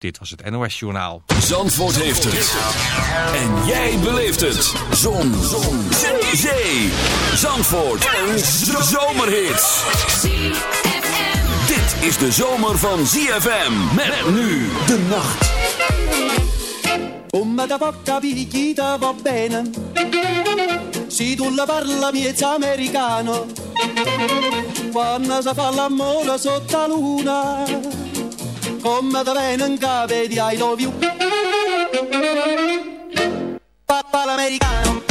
Dit was het NOS Journaal. Zandvoort heeft het. En jij beleeft het. Zon. Zon. Zee. Zandvoort. Een zomerhit. Dit is de zomer van ZFM. Met nu de nacht. Come da porca picchita va bene Si tu la parla miets americano Quando si fa l'amore sotto luna Kom met de wijn en KB, die I love you. Papa l'americano.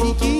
kiki.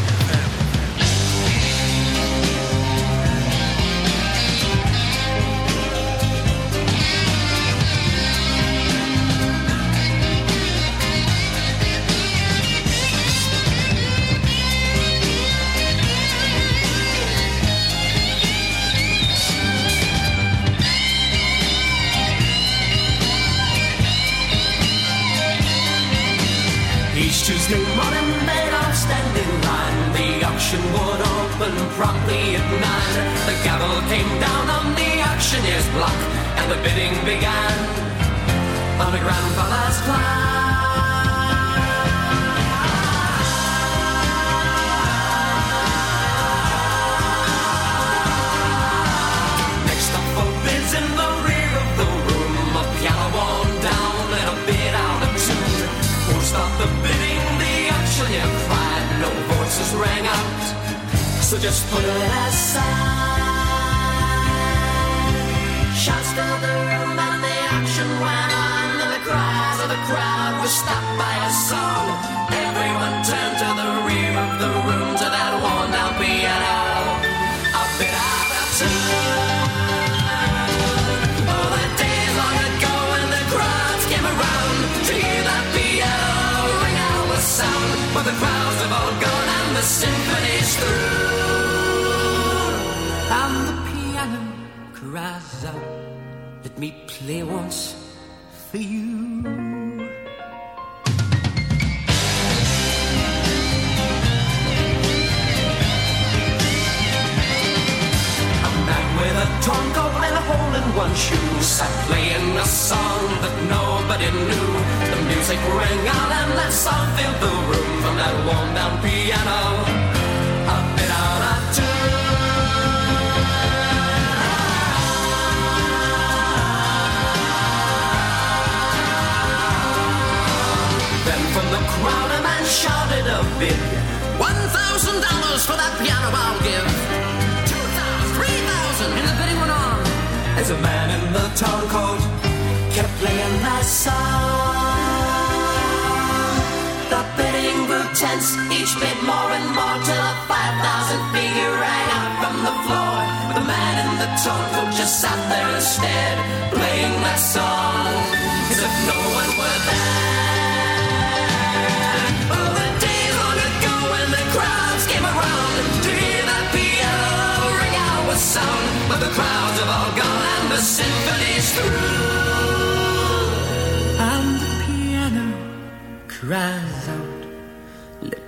Down piano. Of Then from the crowd a man shouted a bid. One thousand dollars for that piano I'll give. Two thousand, three thousand, and the bidding went on. As a man in the town coat bidding grew tense, each bit more and more till a five thousand figure rang out from the floor. The man in the coat just sat there instead, playing that song as if no one were there. The the crowds came around piano out with sound. But the crowds all gone and the symphony's through. And the piano cries out,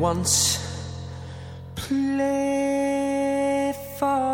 once. Play for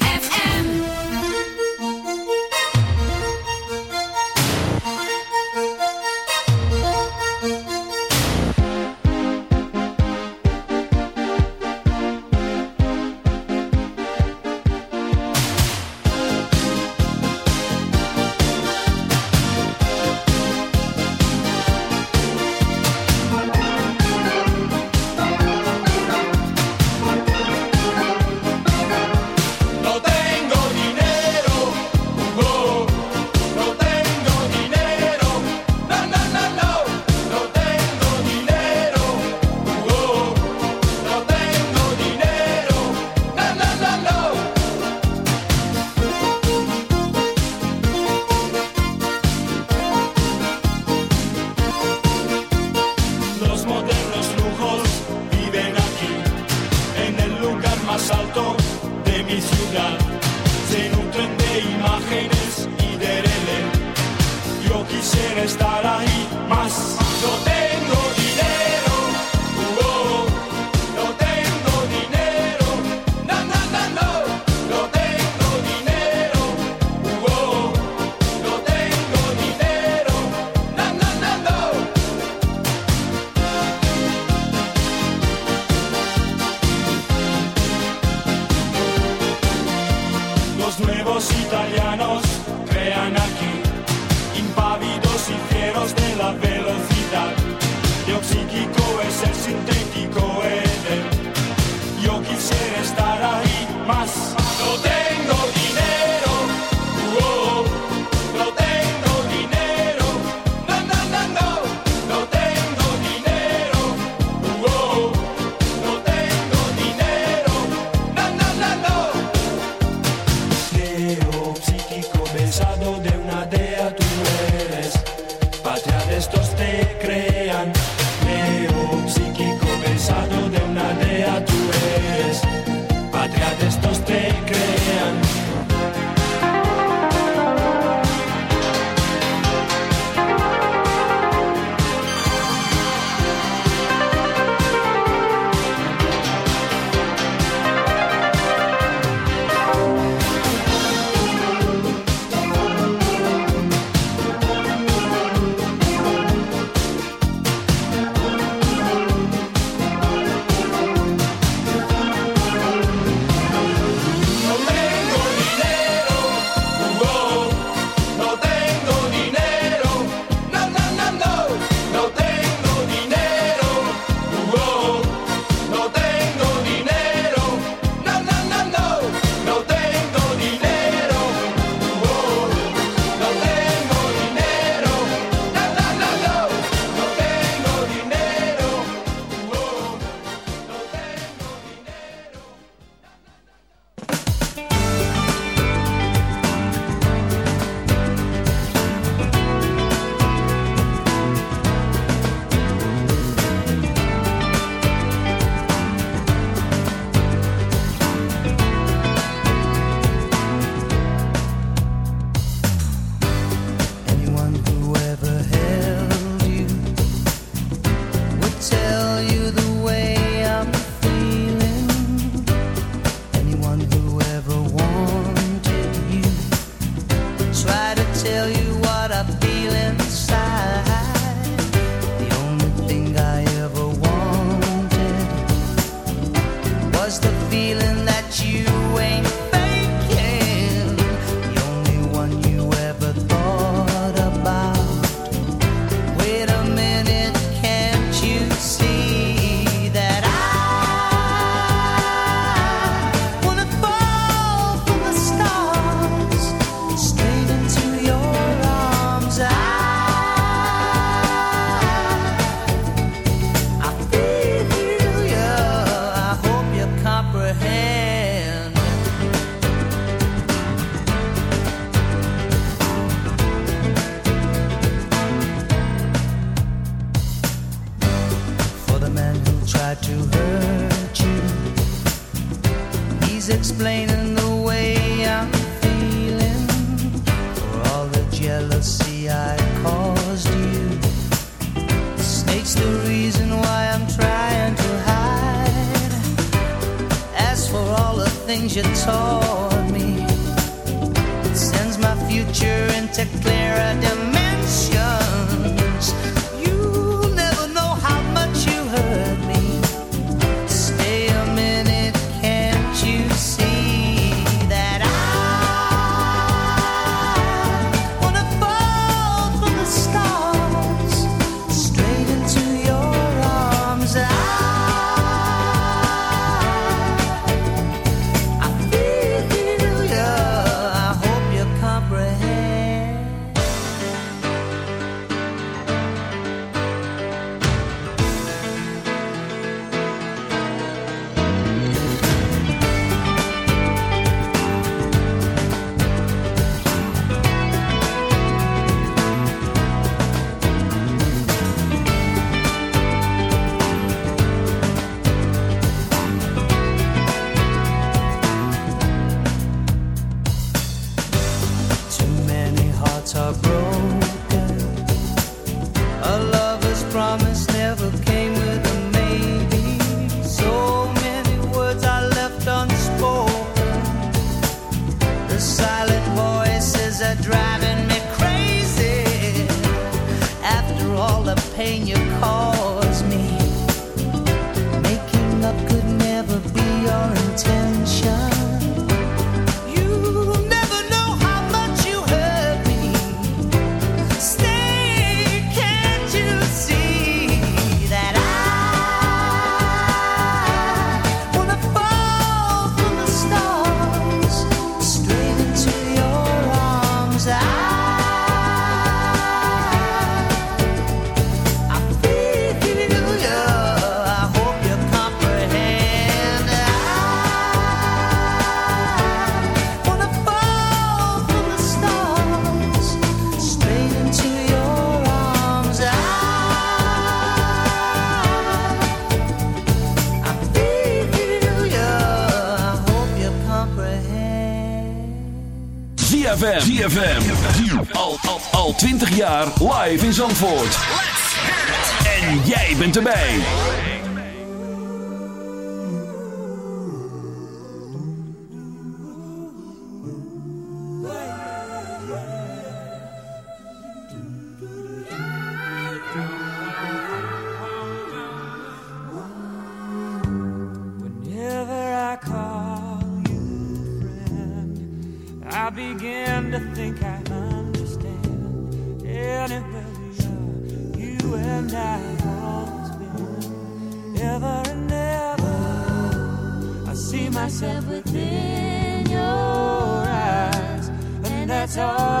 All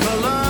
ben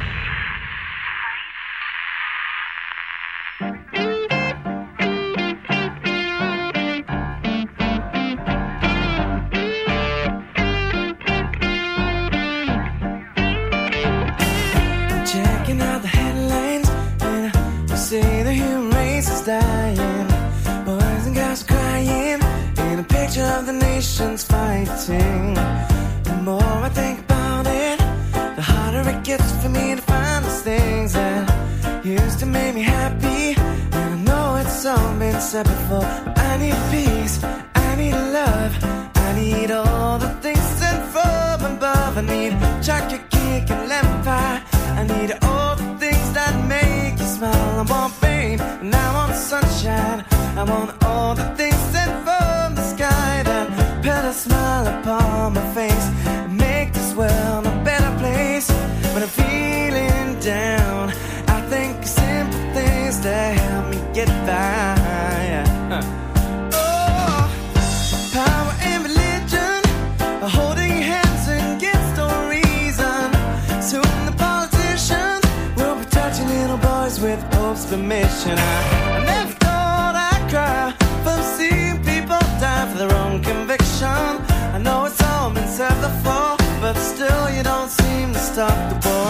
that before. I, never thought I'd cry people die for their own conviction. I know it's all been said before, but still you don't seem to stop the boy.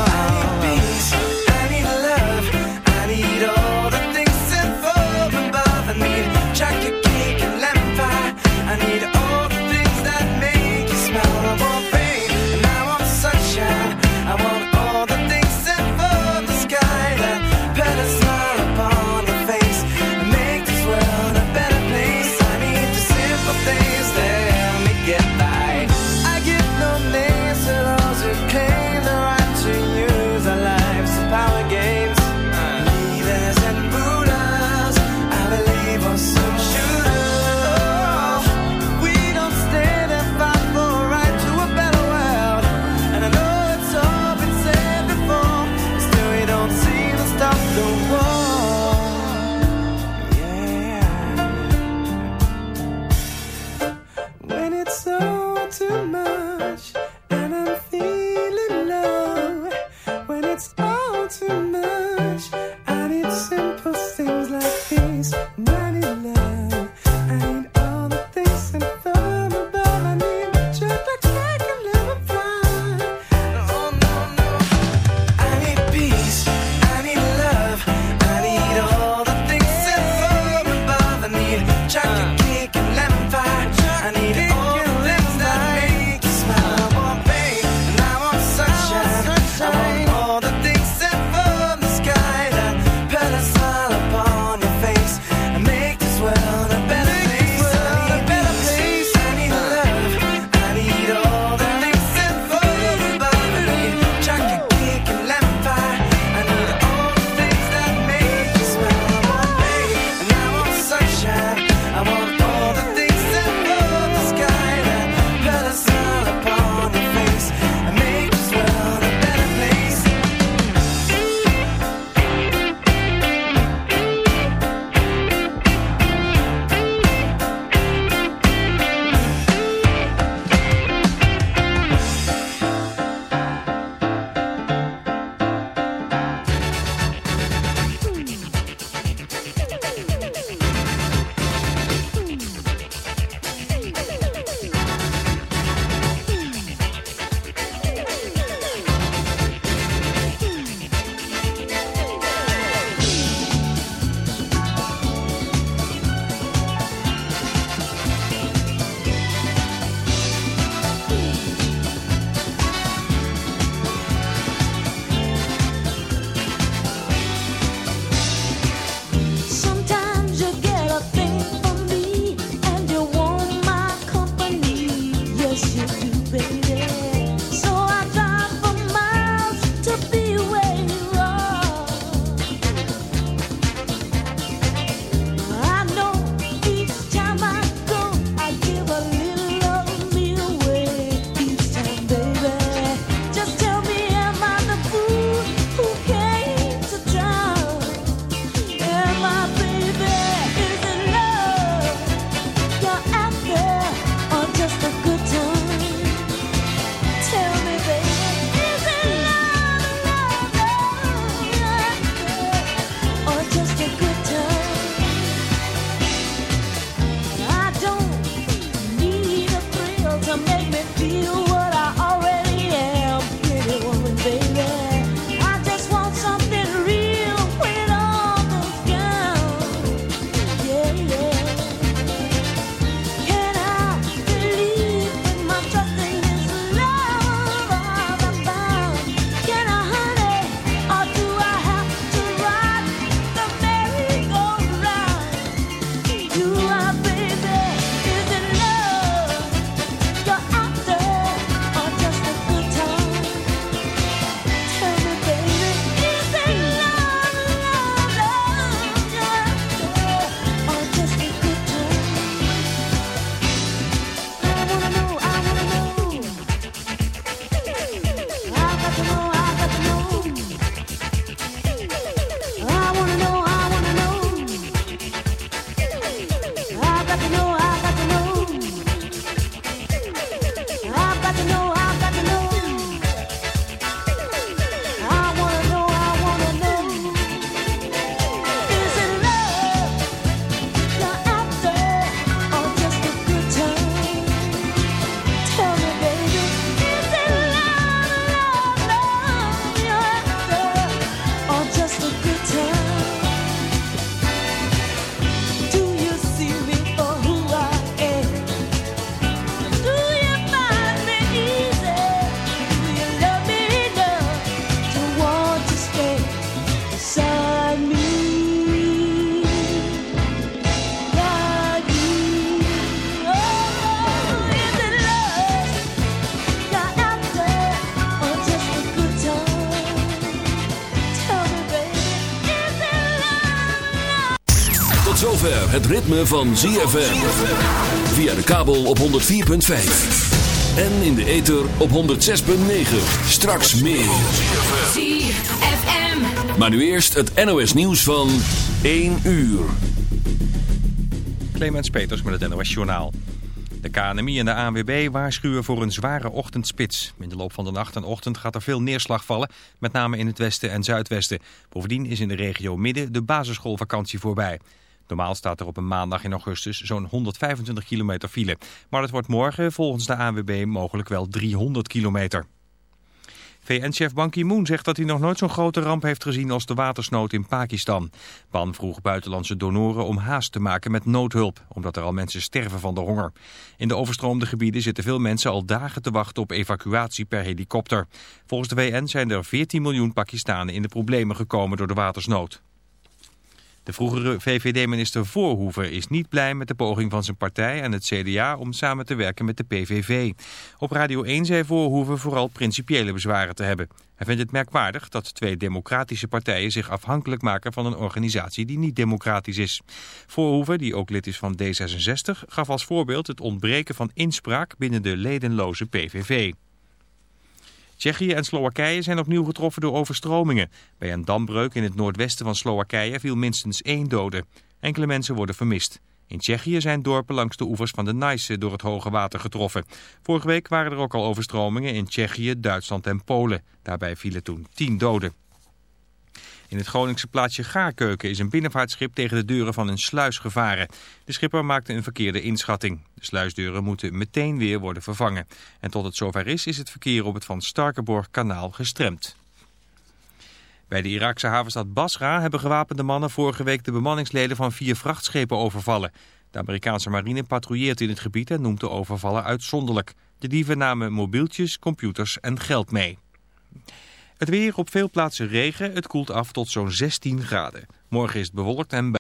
Ritme van ZFM. Via de kabel op 104.5. En in de ether op 106.9. Straks meer. ZFM. Maar nu eerst het NOS nieuws van 1 uur. Clemens Peters met het NOS Journaal. De KNMI en de ANWB waarschuwen voor een zware ochtendspits. In de loop van de nacht en ochtend gaat er veel neerslag vallen, met name in het westen en zuidwesten. Bovendien is in de regio Midden de basisschoolvakantie voorbij. Normaal staat er op een maandag in augustus zo'n 125 kilometer file. Maar het wordt morgen volgens de ANWB mogelijk wel 300 kilometer. VN-chef Ban Ki-moon zegt dat hij nog nooit zo'n grote ramp heeft gezien als de watersnood in Pakistan. Ban vroeg buitenlandse donoren om haast te maken met noodhulp, omdat er al mensen sterven van de honger. In de overstroomde gebieden zitten veel mensen al dagen te wachten op evacuatie per helikopter. Volgens de VN zijn er 14 miljoen Pakistanen in de problemen gekomen door de watersnood. De vroegere VVD-minister Voorhoeven is niet blij met de poging van zijn partij en het CDA om samen te werken met de PVV. Op Radio 1 zei Voorhoeven vooral principiële bezwaren te hebben. Hij vindt het merkwaardig dat twee democratische partijen zich afhankelijk maken van een organisatie die niet democratisch is. Voorhoeven, die ook lid is van D66, gaf als voorbeeld het ontbreken van inspraak binnen de ledenloze PVV. Tsjechië en Slowakije zijn opnieuw getroffen door overstromingen. Bij een dambreuk in het noordwesten van Slowakije viel minstens één dode. Enkele mensen worden vermist. In Tsjechië zijn dorpen langs de oevers van de Nijse door het hoge water getroffen. Vorige week waren er ook al overstromingen in Tsjechië, Duitsland en Polen. Daarbij vielen toen tien doden. In het Groningse plaatsje Gaarkeuken is een binnenvaartschip tegen de deuren van een sluis gevaren. De schipper maakte een verkeerde inschatting. De sluisdeuren moeten meteen weer worden vervangen. En tot het zover is, is het verkeer op het Van Starkenborg kanaal gestremd. Bij de Iraakse havenstad Basra hebben gewapende mannen vorige week de bemanningsleden van vier vrachtschepen overvallen. De Amerikaanse marine patrouilleert in het gebied en noemt de overvallen uitzonderlijk. De dieven namen mobieltjes, computers en geld mee. Het weer op veel plaatsen regen. Het koelt af tot zo'n 16 graden. Morgen is het bewolkt en